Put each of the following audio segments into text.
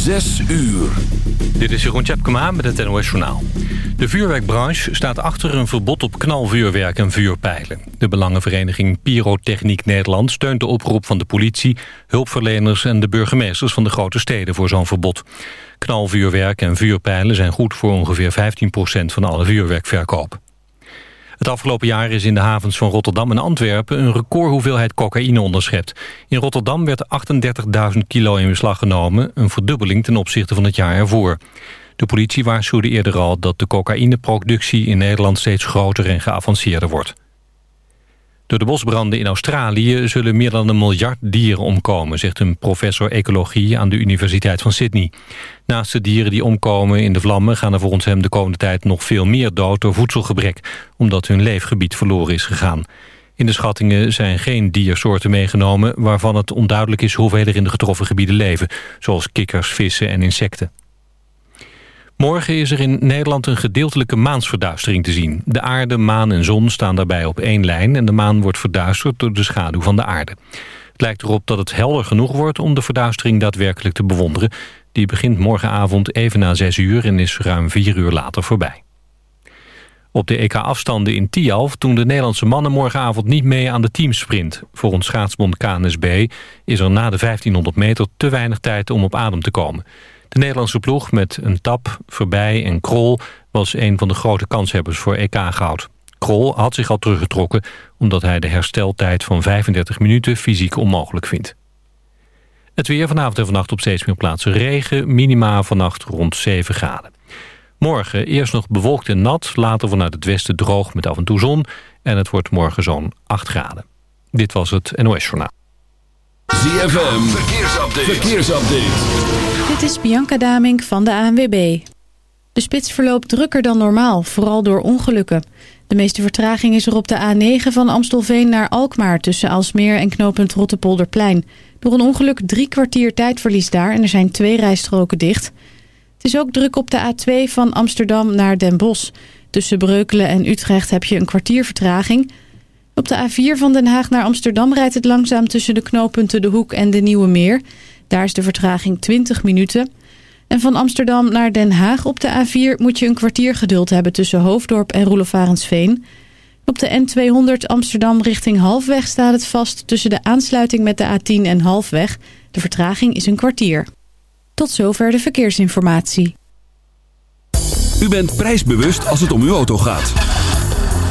Zes uur. Dit is Jeroen Tjepkema met het NOS Journaal. De vuurwerkbranche staat achter een verbod op knalvuurwerk en vuurpijlen. De belangenvereniging Pyrotechniek Nederland steunt de oproep van de politie... hulpverleners en de burgemeesters van de grote steden voor zo'n verbod. Knalvuurwerk en vuurpijlen zijn goed voor ongeveer 15% van alle vuurwerkverkoop. Het afgelopen jaar is in de havens van Rotterdam en Antwerpen... een recordhoeveelheid cocaïne onderschept. In Rotterdam werd 38.000 kilo in beslag genomen... een verdubbeling ten opzichte van het jaar ervoor. De politie waarschuwde eerder al dat de cocaïneproductie in Nederland... steeds groter en geavanceerder wordt. Door de bosbranden in Australië zullen meer dan een miljard dieren omkomen... zegt een professor ecologie aan de Universiteit van Sydney. Naast de dieren die omkomen in de vlammen... gaan er volgens hem de komende tijd nog veel meer dood door voedselgebrek... omdat hun leefgebied verloren is gegaan. In de schattingen zijn geen diersoorten meegenomen... waarvan het onduidelijk is hoeveel er in de getroffen gebieden leven... zoals kikkers, vissen en insecten. Morgen is er in Nederland een gedeeltelijke maansverduistering te zien. De aarde, maan en zon staan daarbij op één lijn... en de maan wordt verduisterd door de schaduw van de aarde. Het lijkt erop dat het helder genoeg wordt om de verduistering daadwerkelijk te bewonderen. Die begint morgenavond even na zes uur en is ruim vier uur later voorbij. Op de EK-afstanden in Tialf doen de Nederlandse mannen morgenavond niet mee aan de teamsprint. Voor ons schaatsbond KNSB is er na de 1500 meter te weinig tijd om op adem te komen. De Nederlandse ploeg met een tap, voorbij en krol... was een van de grote kanshebbers voor EK-goud. Krol had zich al teruggetrokken... omdat hij de hersteltijd van 35 minuten fysiek onmogelijk vindt. Het weer vanavond en vannacht op steeds meer plaatsen regen. Minima vannacht rond 7 graden. Morgen eerst nog bewolkt en nat. Later vanuit het westen droog met af en toe zon. En het wordt morgen zo'n 8 graden. Dit was het NOS Journaal. ZFM, verkeersupdate. verkeersupdate. Dit is Bianca Damink van de ANWB. De spits verloopt drukker dan normaal, vooral door ongelukken. De meeste vertraging is er op de A9 van Amstelveen naar Alkmaar... tussen Alsmeer en knooppunt Rottepolderplein. Door een ongeluk drie kwartier tijdverlies daar... en er zijn twee rijstroken dicht. Het is ook druk op de A2 van Amsterdam naar Den Bosch. Tussen Breukelen en Utrecht heb je een kwartier vertraging... Op de A4 van Den Haag naar Amsterdam rijdt het langzaam tussen de knooppunten De Hoek en de Nieuwe Meer. Daar is de vertraging 20 minuten. En van Amsterdam naar Den Haag op de A4 moet je een kwartier geduld hebben tussen Hoofddorp en Roelofarensveen. Op de N200 Amsterdam richting Halfweg staat het vast tussen de aansluiting met de A10 en Halfweg. De vertraging is een kwartier. Tot zover de verkeersinformatie. U bent prijsbewust als het om uw auto gaat.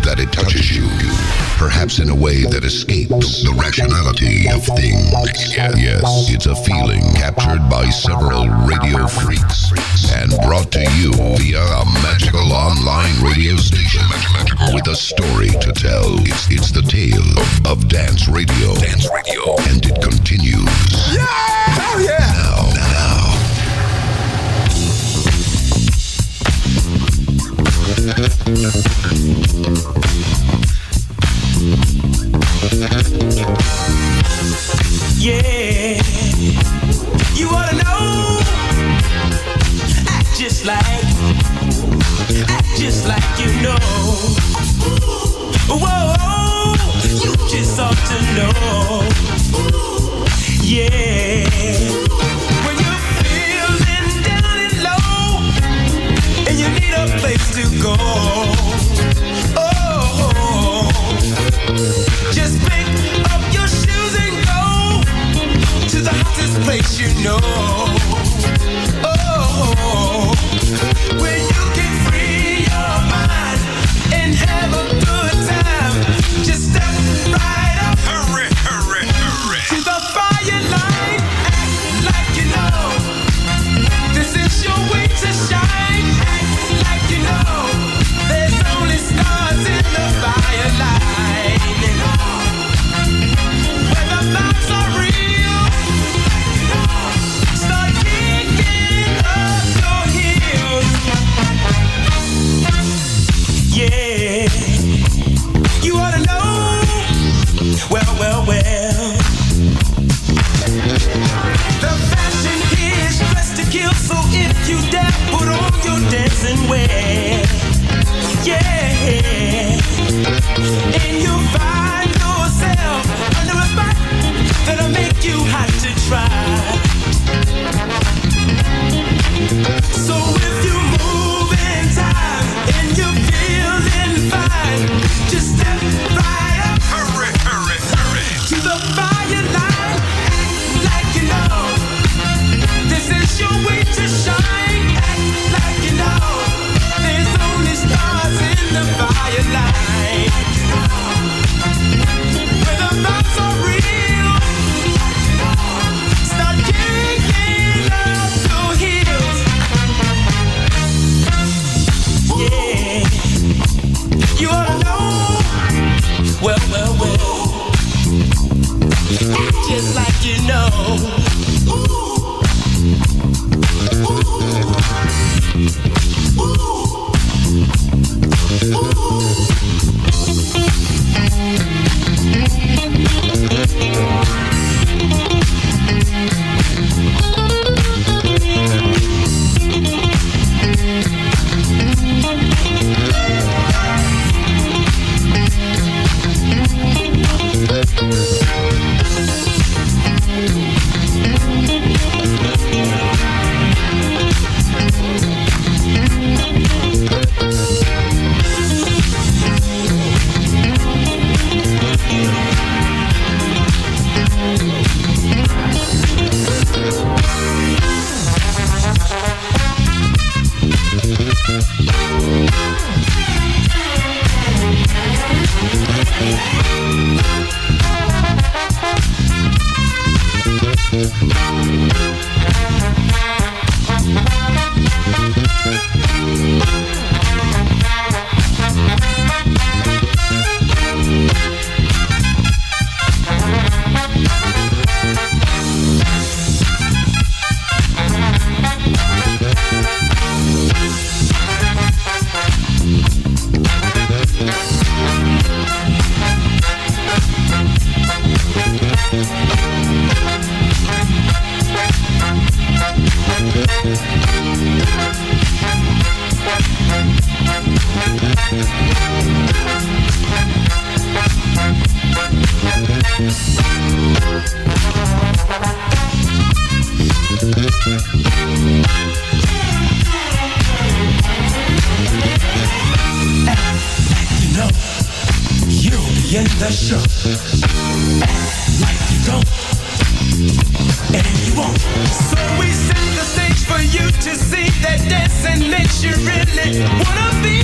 that it touches you, perhaps in a way that escapes the rationality of things. Yes, it's a feeling captured by several radio freaks and brought to you via a magical online radio station with a story to tell. It's, it's the tale of, of dance radio. Dance radio. And it continues. Yeah! Hell yeah! know. You really wanna be.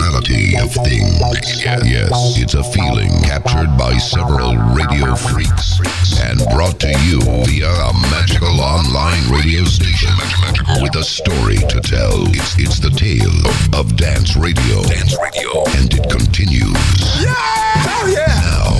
Of things. Yes, it's a feeling captured by several radio freaks and brought to you via a magical online radio station with a story to tell. It's, it's the tale of, of dance radio. Dance radio. And it continues. Yeah! Hell yeah! Now.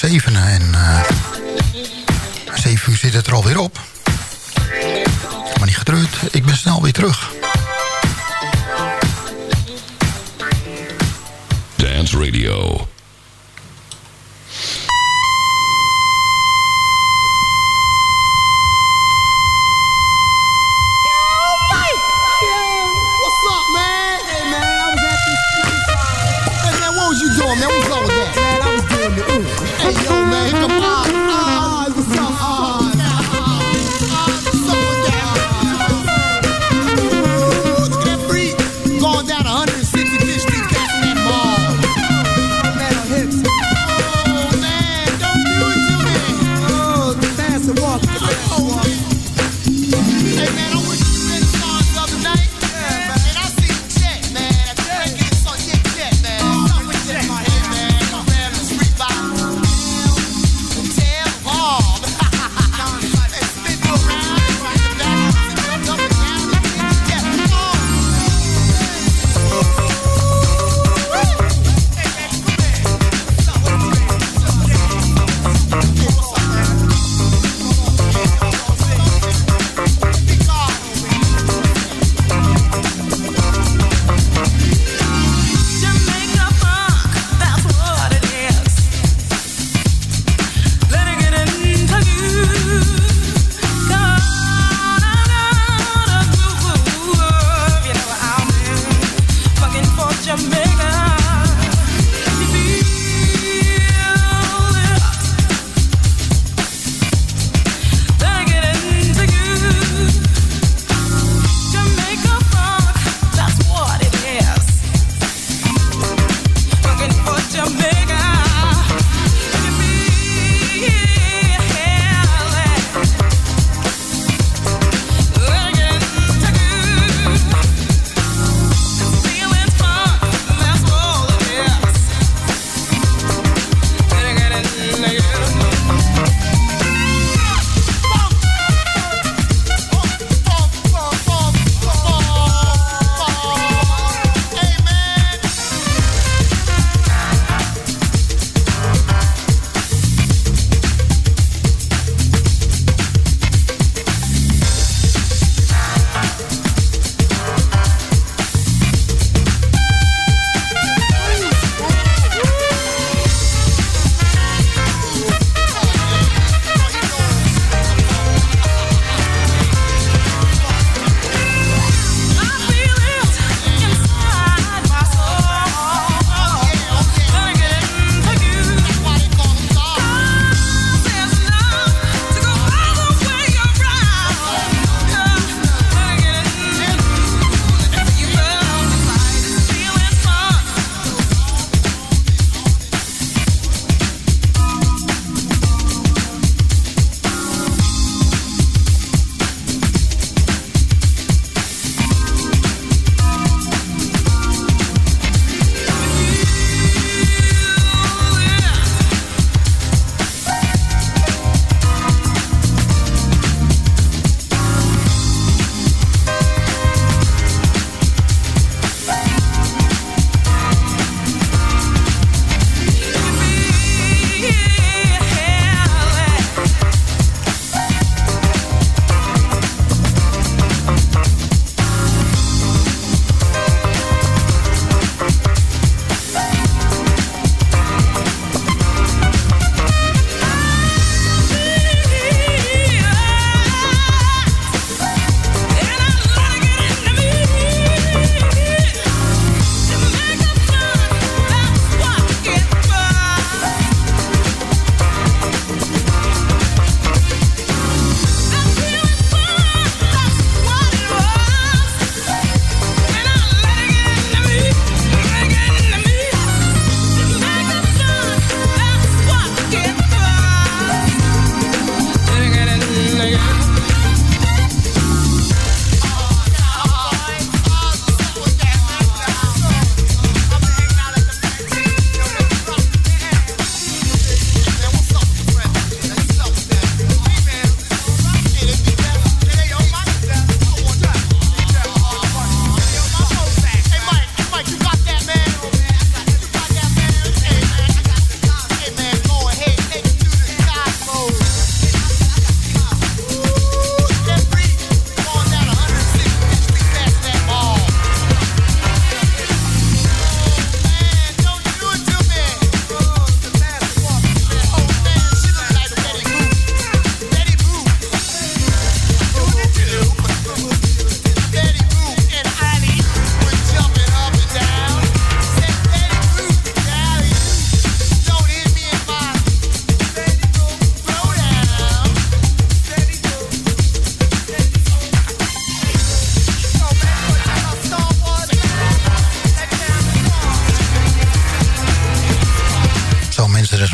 zevenen. En uh, zeven uur zit het er alweer op. Maar niet getreurd, ik ben snel weer terug. Dance Radio.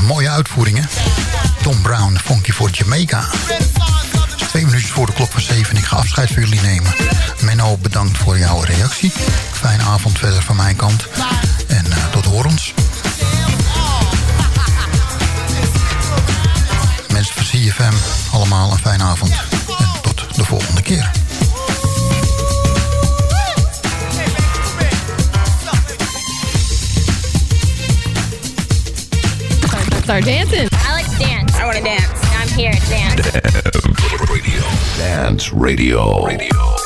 Mooie uitvoering, hè? Tom Brown, Funky voor Jamaica. Twee minuutjes voor de klok van zeven en ik ga afscheid van jullie nemen. Menno, bedankt voor jouw reactie. Fijne avond verder van mijn kant. En eh, tot horens. Mensen van CFM, allemaal een fijne avond. En tot de volgende keer. Start dancing. I like to dance. I want to dance. I'm here to dance. Radio. Dance Radio. Radio.